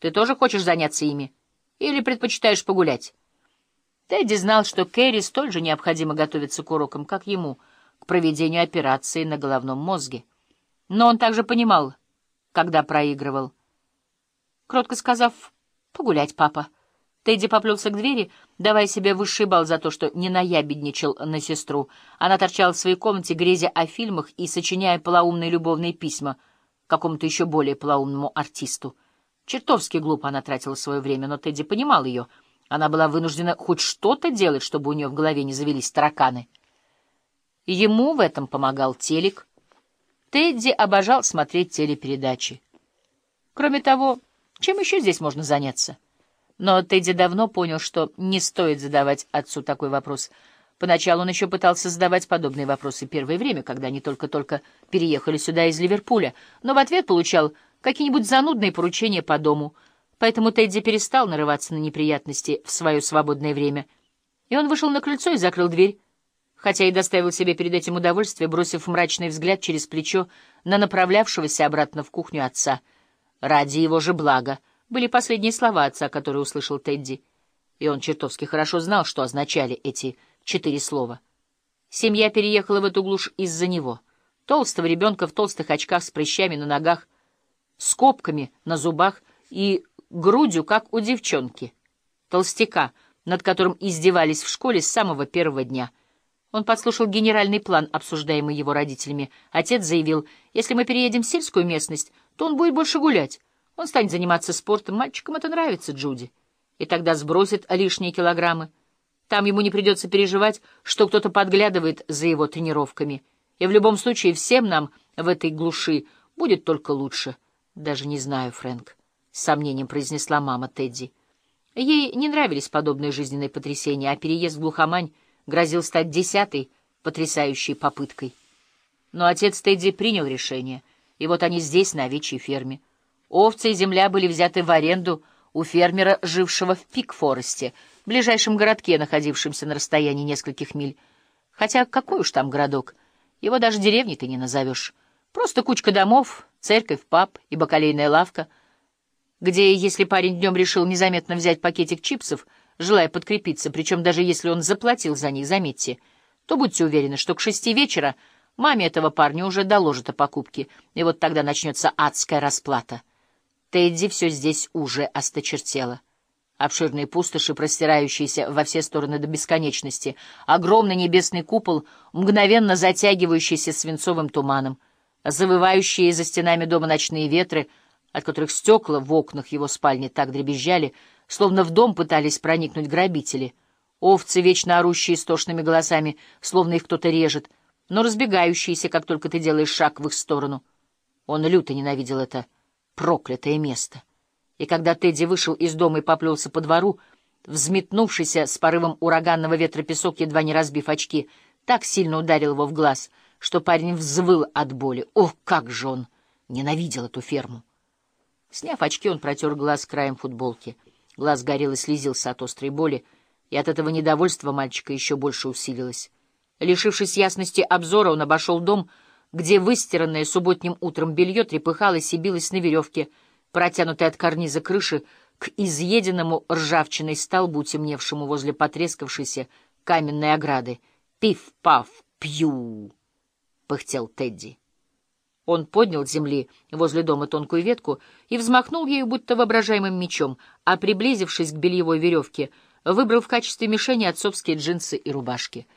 Ты тоже хочешь заняться ими? Или предпочитаешь погулять? Тедди знал, что Кэрри столь же необходимо готовиться к урокам, как ему, к проведению операции на головном мозге. Но он также понимал, когда проигрывал. Кротко сказав «Погулять, папа», Тедди поплелся к двери, давая себе высший балл за то, что не наябедничал на сестру. Она торчала в своей комнате, грезя о фильмах и сочиняя полоумные любовные письма какому-то еще более полоумному артисту. Чертовски глупо она тратила свое время, но Тедди понимал ее. Она была вынуждена хоть что-то делать, чтобы у нее в голове не завелись тараканы. Ему в этом помогал телек. Тедди обожал смотреть телепередачи. Кроме того, чем еще здесь можно заняться? Но Тедди давно понял, что не стоит задавать отцу такой вопрос. Поначалу он еще пытался задавать подобные вопросы первое время, когда они только-только переехали сюда из Ливерпуля, но в ответ получал какие-нибудь занудные поручения по дому, поэтому Тедди перестал нарываться на неприятности в свое свободное время. И он вышел на крыльцо и закрыл дверь, хотя и доставил себе перед этим удовольствие, бросив мрачный взгляд через плечо на направлявшегося обратно в кухню отца. «Ради его же блага» были последние слова отца, которые услышал Тедди, и он чертовски хорошо знал, что означали эти четыре слова. Семья переехала в эту глушь из-за него. Толстого ребенка в толстых очках с прыщами на ногах, скобками на зубах и грудью, как у девчонки. Толстяка, над которым издевались в школе с самого первого дня. Он подслушал генеральный план, обсуждаемый его родителями. Отец заявил, если мы переедем в сельскую местность, то он будет больше гулять. Он станет заниматься спортом. Мальчикам это нравится, Джуди. И тогда сбросит лишние килограммы. Там ему не придется переживать, что кто-то подглядывает за его тренировками. И в любом случае всем нам в этой глуши будет только лучше. Даже не знаю, Фрэнк, — с сомнением произнесла мама Тедди. Ей не нравились подобные жизненные потрясения, а переезд в глухомань грозил стать десятой потрясающей попыткой. Но отец Тедди принял решение, и вот они здесь, на овечьей ферме. Овцы и земля были взяты в аренду у фермера, жившего в Пикфоресте, ближайшем городке, находившемся на расстоянии нескольких миль. Хотя какой уж там городок, его даже деревней ты не назовешь. Просто кучка домов, церковь, паб и бакалейная лавка, где, если парень днем решил незаметно взять пакетик чипсов, желая подкрепиться, причем даже если он заплатил за них, заметьте, то будьте уверены, что к шести вечера маме этого парня уже доложат о покупке, и вот тогда начнется адская расплата. Тедди все здесь уже осточертело. Обширные пустоши, простирающиеся во все стороны до бесконечности, огромный небесный купол, мгновенно затягивающийся свинцовым туманом, завывающие за стенами дома ночные ветры, от которых стекла в окнах его спальни так дребезжали, словно в дом пытались проникнуть грабители, овцы, вечно орущие истошными голосами, словно их кто-то режет, но разбегающиеся, как только ты делаешь шаг в их сторону. Он люто ненавидел это проклятое место. И когда Тедди вышел из дома и поплелся по двору, взметнувшийся с порывом ураганного ветра песок, едва не разбив очки, так сильно ударил его в глаз, что парень взвыл от боли. Ох, как же он ненавидел эту ферму! Сняв очки, он протер глаз краем футболки. Глаз горел и слезился от острой боли, и от этого недовольства мальчика еще больше усилилось. Лишившись ясности обзора, он обошел дом, где выстиранное субботним утром белье трепыхалось и билось на веревке, протянутой от карниза крыши к изъеденному ржавчиной столбу, темневшему возле потрескавшейся каменной ограды. «Пиф-паф, пью!» — пыхтел Тедди. Он поднял с земли возле дома тонкую ветку и взмахнул ею будто воображаемым мечом, а, приблизившись к бельевой веревке, выбрал в качестве мишени отцовские джинсы и рубашки —